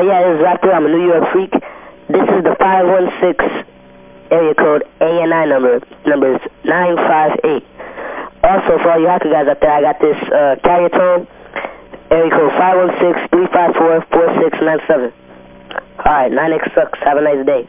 Uh, yeah, this is Raptor. I'm a New York freak. This is the 516 area code ANI number. Number is 958. Also, for all you hacker guys out there, I got this、uh, carrier tone. Area code 516-354-4697. All right, 9X sucks. Have a nice day.